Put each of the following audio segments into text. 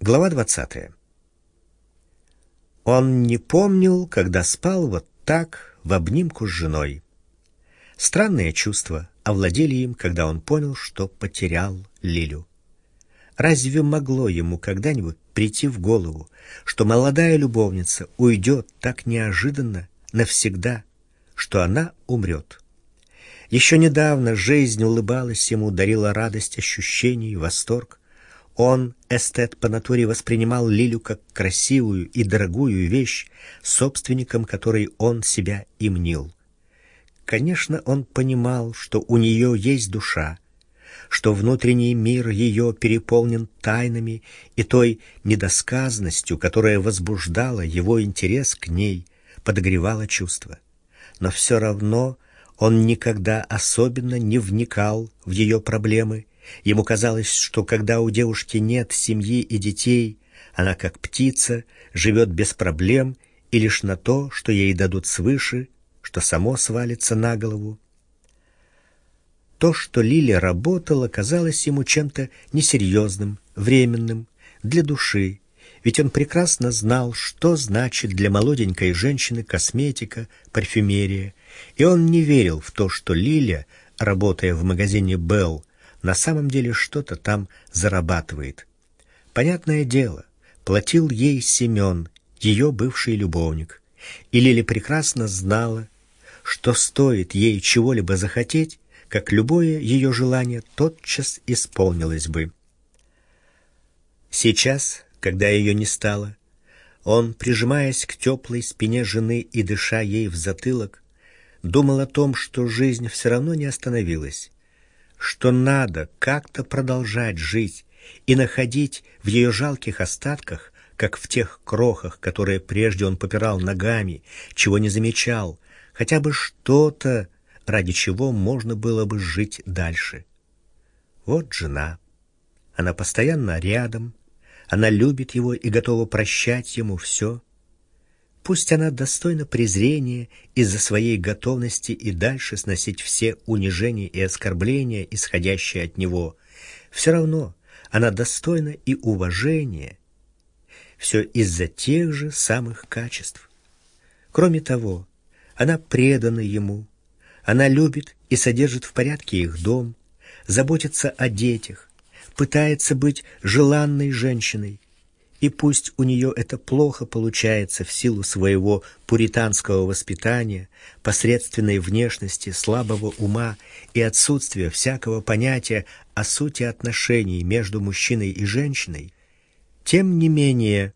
Глава 20. Он не помнил, когда спал вот так, в обнимку с женой. Странные чувства овладели им, когда он понял, что потерял Лилю. Разве могло ему когда-нибудь прийти в голову, что молодая любовница уйдет так неожиданно, навсегда, что она умрет? Еще недавно жизнь улыбалась ему, дарила радость ощущений, восторг. Он, эстет по натуре, воспринимал Лилю как красивую и дорогую вещь, собственником которой он себя и мнил. Конечно, он понимал, что у нее есть душа, что внутренний мир ее переполнен тайнами и той недосказанностью, которая возбуждала его интерес к ней, подогревала чувства. Но все равно он никогда особенно не вникал в ее проблемы. Ему казалось, что когда у девушки нет семьи и детей, она как птица живет без проблем и лишь на то, что ей дадут свыше, что само свалится на голову. То, что Лиля работала, казалось ему чем-то несерьезным, временным, для души, ведь он прекрасно знал, что значит для молоденькой женщины косметика, парфюмерия, и он не верил в то, что Лиля, работая в магазине Белл, на самом деле что-то там зарабатывает. Понятное дело, платил ей Семен, ее бывший любовник. И Лиля прекрасно знала, что стоит ей чего-либо захотеть, как любое ее желание тотчас исполнилось бы. Сейчас, когда ее не стало, он, прижимаясь к теплой спине жены и дыша ей в затылок, думал о том, что жизнь все равно не остановилась, что надо как-то продолжать жить и находить в ее жалких остатках, как в тех крохах, которые прежде он попирал ногами, чего не замечал, хотя бы что-то, ради чего можно было бы жить дальше. Вот жена. Она постоянно рядом, она любит его и готова прощать ему все. Пусть она достойна презрения из-за своей готовности и дальше сносить все унижения и оскорбления, исходящие от него. Все равно она достойна и уважения. Все из-за тех же самых качеств. Кроме того, она предана ему. Она любит и содержит в порядке их дом, заботится о детях, пытается быть желанной женщиной, и пусть у нее это плохо получается в силу своего пуританского воспитания, посредственной внешности, слабого ума и отсутствия всякого понятия о сути отношений между мужчиной и женщиной, тем не менее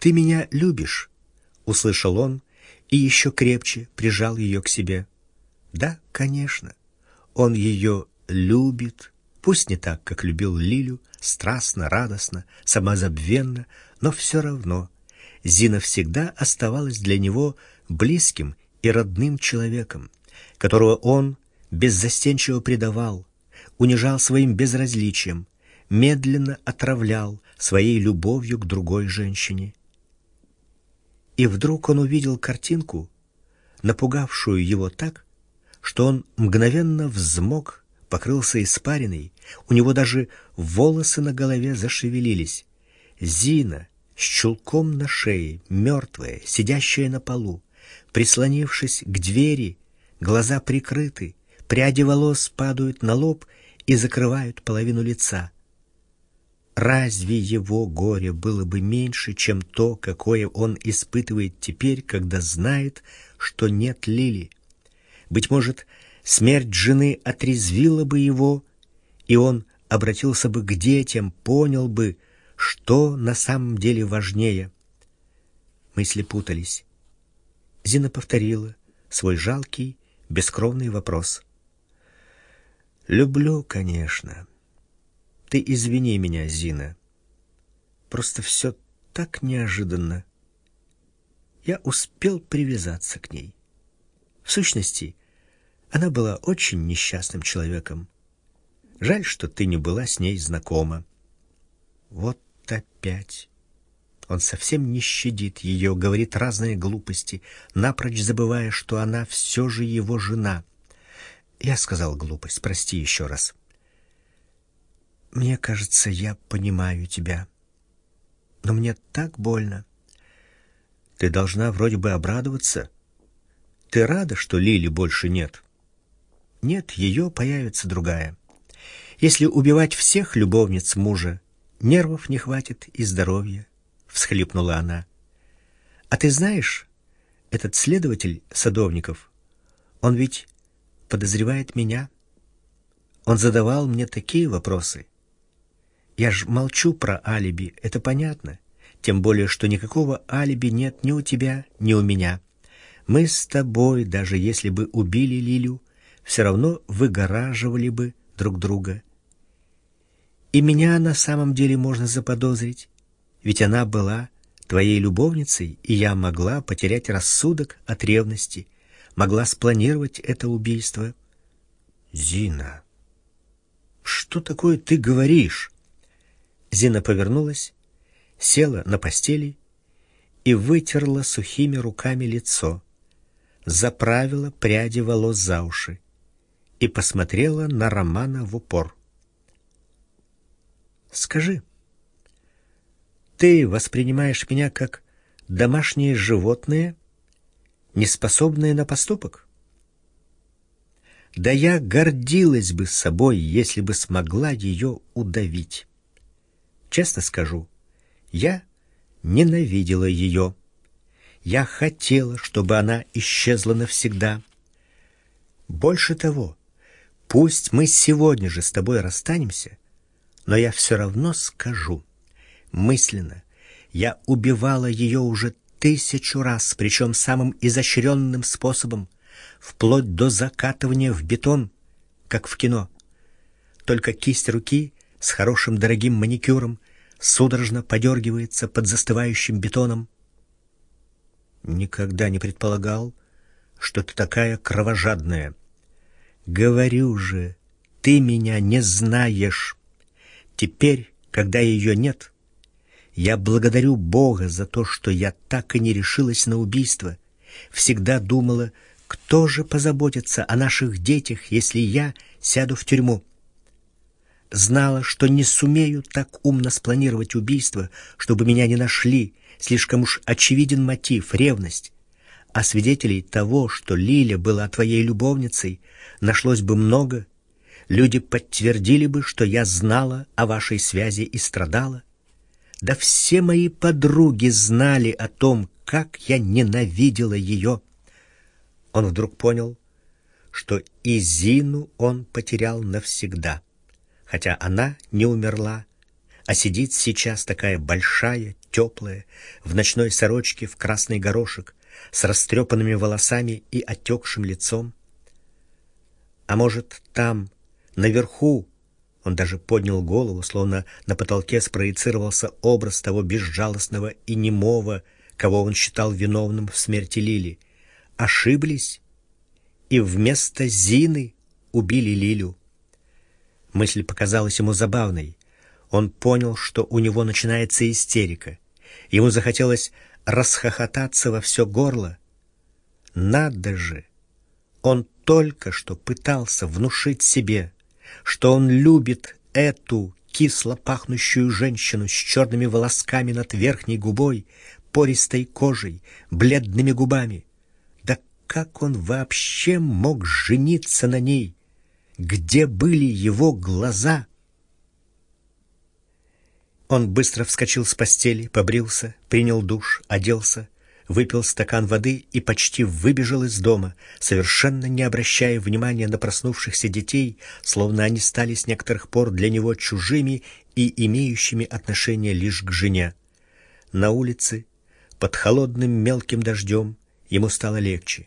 «Ты меня любишь», — услышал он и еще крепче прижал ее к себе. Да, конечно, он ее любит, пусть не так, как любил Лилю, страстно, радостно, самозабвенно, но все равно Зина всегда оставалась для него близким и родным человеком, которого он беззастенчиво предавал, унижал своим безразличием, медленно отравлял своей любовью к другой женщине. И вдруг он увидел картинку, напугавшую его так, что он мгновенно взмок покрылся испариной, у него даже волосы на голове зашевелились. Зина с чулком на шее, мертвая, сидящая на полу, прислонившись к двери, глаза прикрыты, пряди волос падают на лоб и закрывают половину лица. Разве его горе было бы меньше, чем то, какое он испытывает теперь, когда знает, что нет Лили? Быть может, Смерть жены отрезвила бы его, и он обратился бы к детям, понял бы, что на самом деле важнее. Мысли путались. Зина повторила свой жалкий, бескровный вопрос. «Люблю, конечно. Ты извини меня, Зина. Просто все так неожиданно. Я успел привязаться к ней. В сущности, она была очень несчастным человеком. Жаль, что ты не была с ней знакома. Вот опять. Он совсем не щадит ее, говорит разные глупости, напрочь забывая, что она все же его жена. Я сказал глупость, прости еще раз. Мне кажется, я понимаю тебя. но мне так больно. Ты должна вроде бы обрадоваться. Ты рада, что Лили больше нет? Нет, ее появится другая. Если убивать всех любовниц мужа, нервов не хватит и здоровья, всхлипнула она. А ты знаешь, этот следователь Садовников, он ведь подозревает меня. Он задавал мне такие вопросы. Я ж молчу про алиби, это понятно. Тем более, что никакого алиби нет ни у тебя, ни у меня. Мы с тобой, даже если бы убили Лилю, все равно выгораживали бы друг друга. И меня на самом деле можно заподозрить, ведь она была твоей любовницей, и я могла потерять рассудок от ревности, могла спланировать это убийство. Зина, что такое ты говоришь? Зина повернулась села на постели и вытерла сухими руками лицо, заправила пряди волос за уши и посмотрела на Романа в упор. «Скажи, ты воспринимаешь меня как домашнее животное, неспособное на поступок?» Да я гордилась бы собой, если бы смогла ее удавить. Честно скажу, я ненавидела ее. Я хотела, чтобы она исчезла навсегда. Больше того, пусть мы сегодня же с тобой расстанемся, но я все равно скажу. Мысленно я убивала ее уже тысячу раз, причем самым изощренным способом, вплоть до закатывания в бетон, как в кино. Только кисть руки с хорошим дорогим маникюром — судорожно подергивается под застывающим бетоном. Никогда не предполагал, что ты такая кровожадная. Говорю же, ты меня не знаешь. Теперь, когда ее нет, я благодарю Бога за то, что я так и не решилась на убийство. Всегда думала, кто же позаботится о наших детях, если я сяду в тюрьму знала, что не сумею так умно спланировать убийство, чтобы меня не нашли. Слишком уж очевиден мотив ревность. А свидетелей того, что Лиля была твоей любовницей, нашлось бы много. Люди подтвердили бы, что я знала о вашей связи и страдала. Да все мои подруги знали о том, как я ненавидела ее. Он вдруг понял, что и Зину он потерял навсегда хотя она не умерла, а сидит сейчас такая большая, теплая, в ночной сорочке в красный горошек, с растрепанными волосами и отекшим лицом. А может, там, наверху, он даже поднял голову, словно на потолке спроецировался образ того безжалостного и немого, кого он считал виновным в смерти Лили. Ошиблись и вместо Зины убили Лилю. Мысль показалась ему забавной. Он понял, что у него начинается истерика. Ему захотелось расхохотаться во все горло. Надо же! Он только что пытался внушить себе, что он любит эту кисло пахнущую женщину с черными волосками над верхней губой, пористой кожей, бледными губами. Да как он вообще мог жениться на ней? Где были его глаза? Он быстро вскочил с постели, побрился, принял душ, оделся, выпил стакан воды и почти выбежал из дома, совершенно не обращая внимания на проснувшихся детей, словно они стали с некоторых пор для него чужими и имеющими отношение лишь к жене. На улице, под холодным мелким дождем, ему стало легче.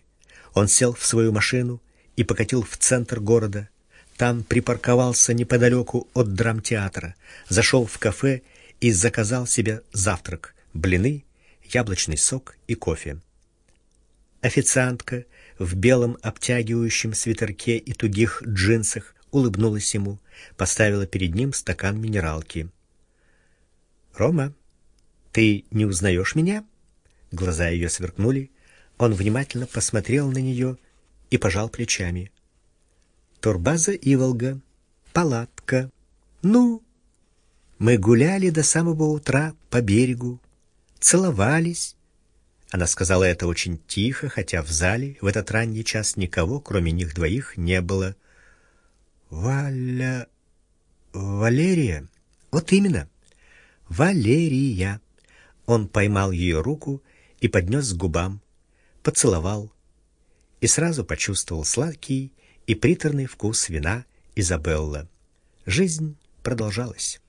Он сел в свою машину и покатил в центр города, там припарковался неподалеку от драмтеатра, зашел в кафе и заказал себе завтрак: блины, яблочный сок и кофе. Официантка в белом обтягивающем свитерке и тугих джинсах улыбнулась ему, поставила перед ним стакан минералки. Рома, ты не узнаешь меня? Глаза ее сверкнули. Он внимательно посмотрел на нее и пожал плечами. Турбаза Иволга. Палатка. Ну, Мы гуляли до самого утра по берегу, целовались. Она сказала это очень тихо, хотя в зале в этот ранний час никого, кроме них двоих, не было. Валя... Валерия? Вот именно. Валерия. Он поймал ее руку и поднес к губам, поцеловал и сразу почувствовал сладкий и приторный вкус вина Изабелла. Жизнь продолжалась.